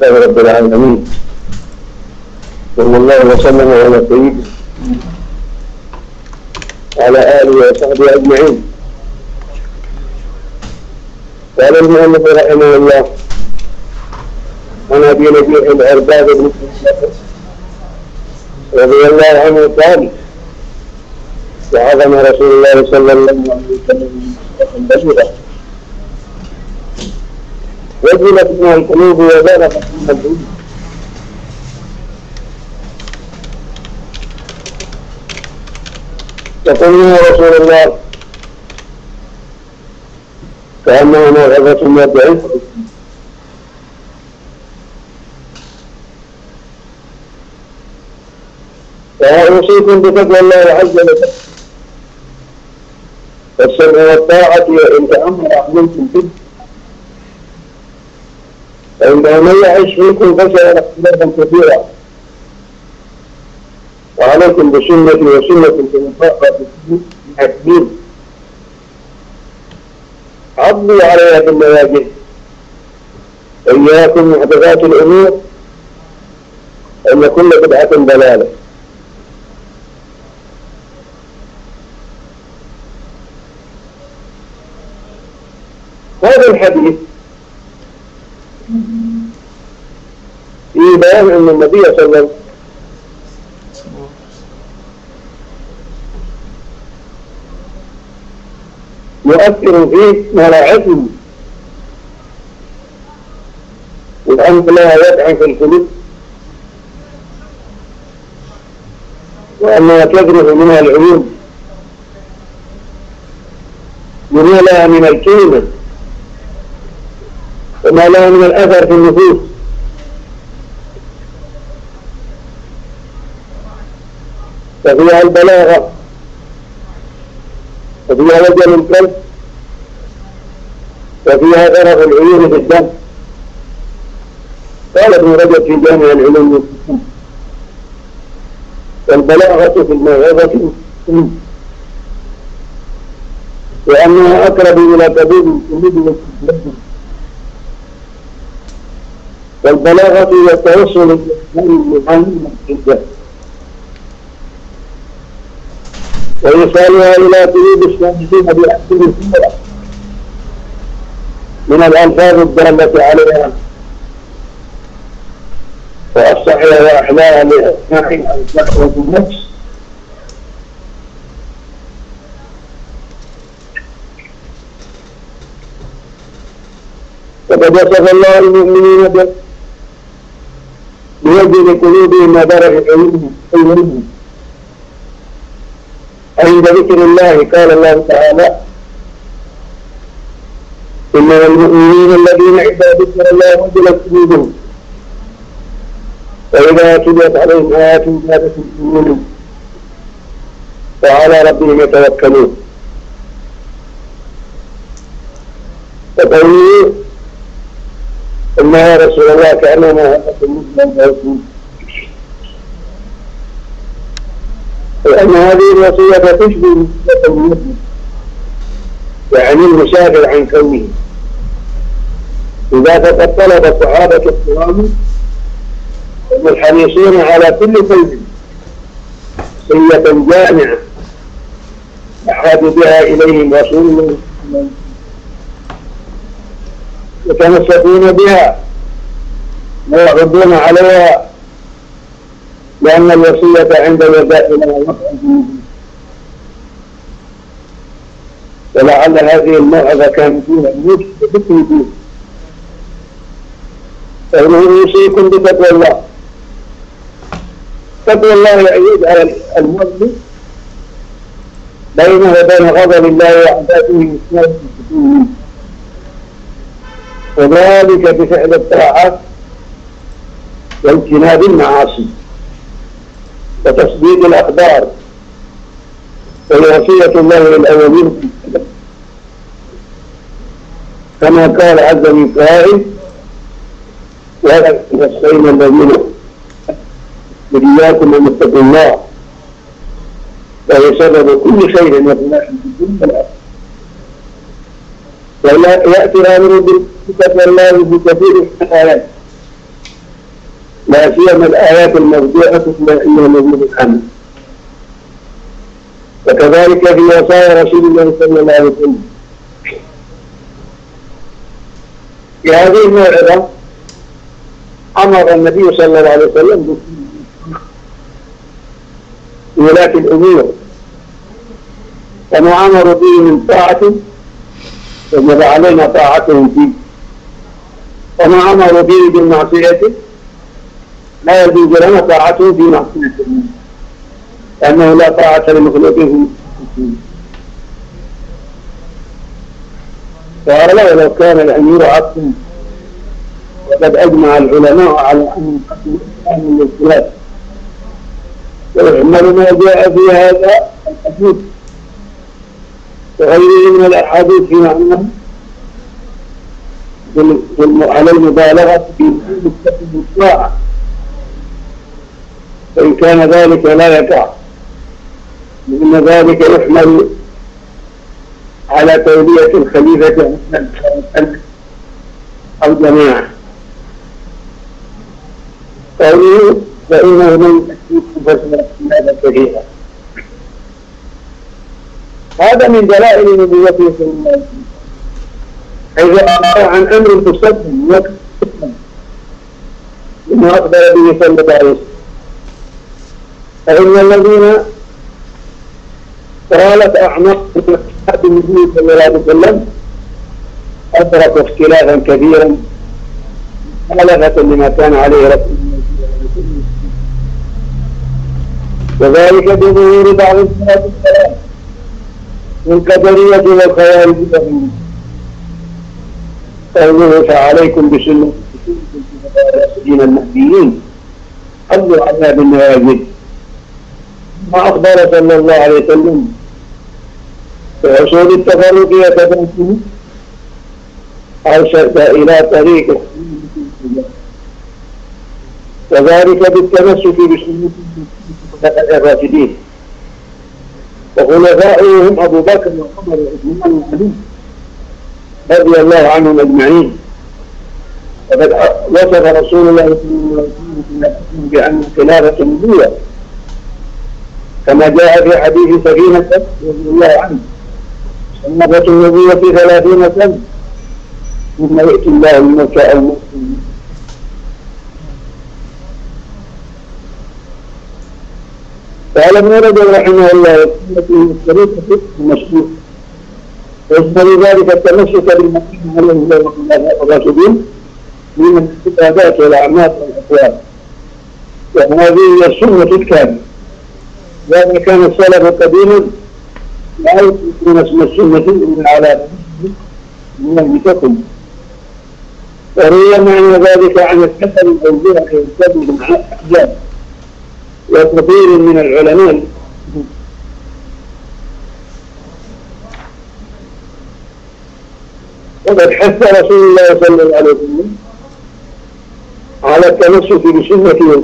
لله رب العالمين. صلى الله وسلم على سيدنا وعلى آله وصحبه أجمعين. قال المؤلف رحمه الله عن أبي نبيح الأرباب بن رضي الله عنه قال وعظم رسول الله صلى الله عليه وسلم بشرا وجلت من القلوب وبلغت من العلوم يقول يا رسول الله كأنها موعظة مدعو فأوصيكم بتقوى الله عز وجل؟ والسمع والطاعة وإن تأمر أحملكم به. فإنه من يعيش فيكم فسيرى اختلافا كثيرا وعليكم بسنتي وسنة الخلفاء الراشدين عضوا عليها بالنواجذ. إياكم محدثات الأمور. أن كل بدعة ضلالة. هذا الحديث بيان أن النبي صلى الله عليه وسلم يؤثر في مراعته والأنف لا يدعي في القلوب. وأنها تجرف منها العيون. وما لها من الكلمة. وما لها من الأثر في النفوس. ففيها البلاغة. وفيها وجل القلب وفيها ذرف العيون في الدم. قال ابن رجب في جامع العلوم والبلاغة في الموعظة وأنها أقرب إلى قبول القلوب والبلاغة هي التوصل المعين جدا وإيصالها إلى قلوب السامعين بأحسن الصورة من الألفاظ الدالة عليها. وأصحها وأحلاها لأسماعها الدعوة النفس فقد وصف الله المؤمنين بوجه قلوبهم ودرج عيونهم. عند ذكر الله قال الله تعالى إنما المؤمنين الذين عند ذكر الله وجلت قلوبهم وإذا تليت عليهم آيات زادتهم إيمانا وعلى ربهم يتوكلون. فقوله ثم يا رسول الله كأنما هدف المسلم لأن هذه الوصية تشبه المسلم يعني المسافر عن كونه. إذا فقد طلب الصحابة الكرام الحريصين على كل فيض سية جامعة. أحاد بها إليهم رسول الله يتمسكون بها. ويعرضون عليها. لأن الوصية عند الوفاء لها وقع ولعل هذه الموعظة كانت فيها موجب بذكر الدين فإنه يوصيكم بتقوى الله. تقوى الله يعيد على المؤمن بينه وبين غضب الله وإسلامه وذلك بفعل الطاعات واجتناب المعاصي. وتصديق الأخبار. وهي وصية الله للأولين. كما قال عز من قائل ولا وصينا الذين إياكم أن اتقوا الله وهو سبب كل خير وفلاح في الدنيا والآخرة ولا يأتي الأمر بتقوى الله بكثير من الآيات. لا سيما الآيات المرجوعة إلى الذين الحمد. وكذلك في وصايا رسول الله صلى الله عليه وسلم. في هذه الموعظة أمر النبي صلى الله عليه وسلم بولاة الأمور. أمروا به من طاعة وجب علينا طاعتهم فيه. أمروا به بالمعصية. لا يجوز لنا طاعتهم في معصية الله لأنه لا طاعة لمخلوق في قال ولو كان الأمير عبد وقد أجمع العلماء على أن من الخلاف ويحمل ما جاء في هذا الحديث. وغيره من الأحاديث في معناه على المبالغة في الطاعة فإن كان ذلك لا يقع. لأن ذلك يحمل على تولية الخليفة أو جماعة قوله فإنه من هذا هذا من دلائل نبوته صلى الله عليه وسلم إذا أخبر عن أمر تسلم وكسلم لما أخبر به صلى الله عليه وسلم. فإن الذين طالت أعماقهم النبي صلى الله عليه وسلم أدركوا اختلافا كبيرا مخالفة لما كان عليه رسول وذلك بظهور بعض الصلاة والسلام والقدرية والخوارج قوله فعليكم بسنة الراشدين المهديين قبل عذاب النواجد ما أخبر صلى الله عليه وسلم. بحصول التفرق يتفرقه أرشد إلى طريق وذلك بالتمسك بسنة الراشدين. وخلفائه هم أبو بكر وعمر وعثمان وعلي رضي الله عنهم أجمعين. وقد وصف رسول الله صلى الله عليه وسلم بأن خلافة النبوة. كما جاء في حديث سكينة رضي الله عنه. سنة النبوة ثلاثين سنة. ثم يأتي الله الموت أو قال ابن رجب رحمه الله في الطريقة المشهور. ويشمل ذلك التمسك بالمسلمين عليه الله الراشدين من الاستفادات والأعمال والأقوال. وهذه هي السنة الكاملة. وهذا كان السلف قديما لا يطلقون اسم السنة إلا على من المتقن. وروي معنى ذلك عن الحسن أو البركه والكذب مع الاحزاب وكثير من العلماء. وقد حث رسول الله صلى الله عليه وسلم على التمسك بسنته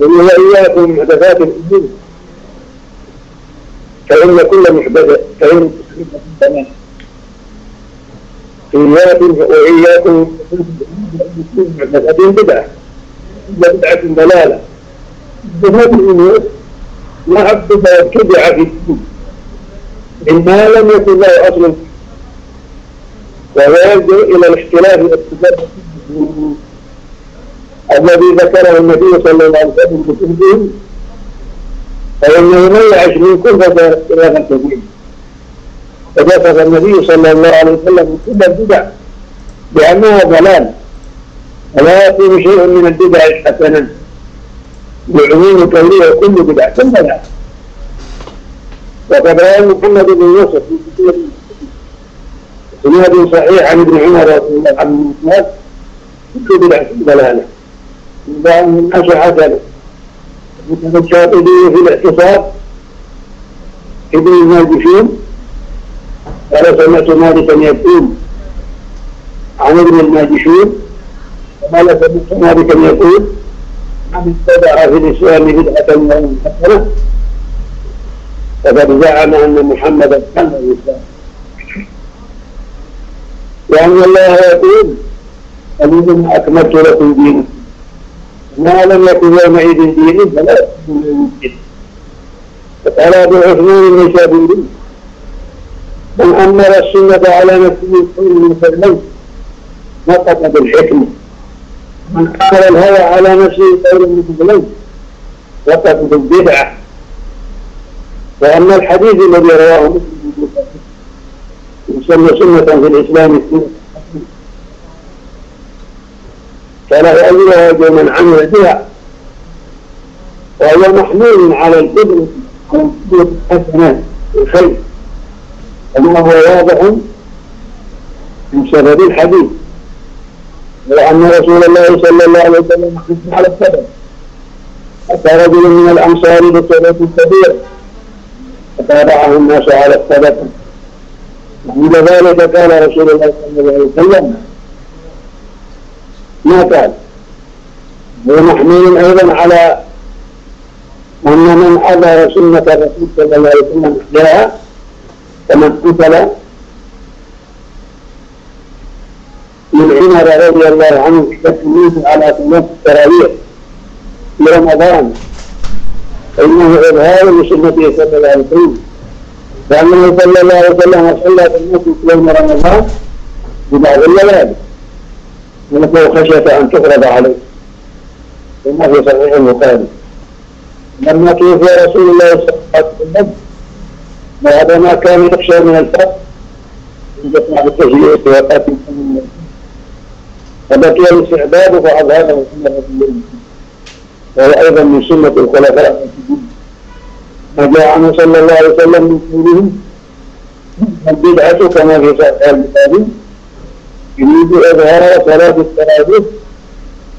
ومن إياكم محدثات الأمور فإن كل محدثة فإن إياكم وإياكم محدثات بدعة. بدعة ضلالة. محدثات الأمور ما حدث ابتدع في الدين. إنما لم يكن له أصل. وهو يرجع إلى الاختلاف والاختلاف الذي ذكره النبي صلى الله عليه وسلم بكتبه فإنه من يعش منكم فسيرى اختلافا النبي صلى الله عليه وسلم كل البدع بأنها ضلال. ولا يكون شيء من البدع حسنا. لعموم كونه كل بدع ثم لا وقد روى محمد بن يوسف في سناد صحيح عن ابن عمر رضي الله عنه كل بدعة ضلالة. من الناس حسنة مثل الشاطبي في الاعتصام ابن الماجشون قال سمعت مالكا يقول عن ابن الماجشون. قال سمعت مالكا يقول من ابتدع في الإسلام بدعة حسنة فقد زعم أن محمدا كان الإسلام. لأن الله يقول اليوم أكملت لكم دينكم. ما لم يكن يومئذ دين فلا يكون يومئذ فقال أبو عثمان النشابوري من أمر السنة على نفسه كل مسلم نطق بالحكمة. من أمر الهوى على نفسه كل مسلم نطق بالبدعة. وأما الحديث الذي رواه مسلم يسمى سنة في الإسلام السنة. فلا يؤولها من عمل بها. وهو محمول على على القدرة الحسنات الخير كما هو واضح من سبب الحديث وأن رسول الله صلى الله عليه وسلم حث على السبب أتى رجل من الأنصار بسبب كبير. فتابعه الناس على السبب وعند ذلك قال رسول الله صلى الله عليه وسلم ما كان. هو محمول أيضا على أن من أظهر سنة الرسول صلى الله عليه وسلم إحداها كما قتل من عمر رضي الله عنه تكليف على ثلاث التراويح في رمضان. فإنه إظهار لسنته صلى الله عليه وسلم. لأنه صلى الله عليه وسلم صلى بالناس في يوم رمضان ببعض الليالي. ولكن خشية أن تفرض عليه. كما في صحيح البخاري. لما توفي رسول الله صلى الله عليه وسلم؟ بعد ما كان يخشى من الفقر يسمع بالتجهيز وفاة فبقي الاستعداد فأظهره سنة رسول الله وهو أيضا من سنة الخلفاء. الراشدين ما جاء عنه صلى الله عليه وسلم من قوله البدعة كما في صحيح البخاري. يريد إظهار صلاة التراويح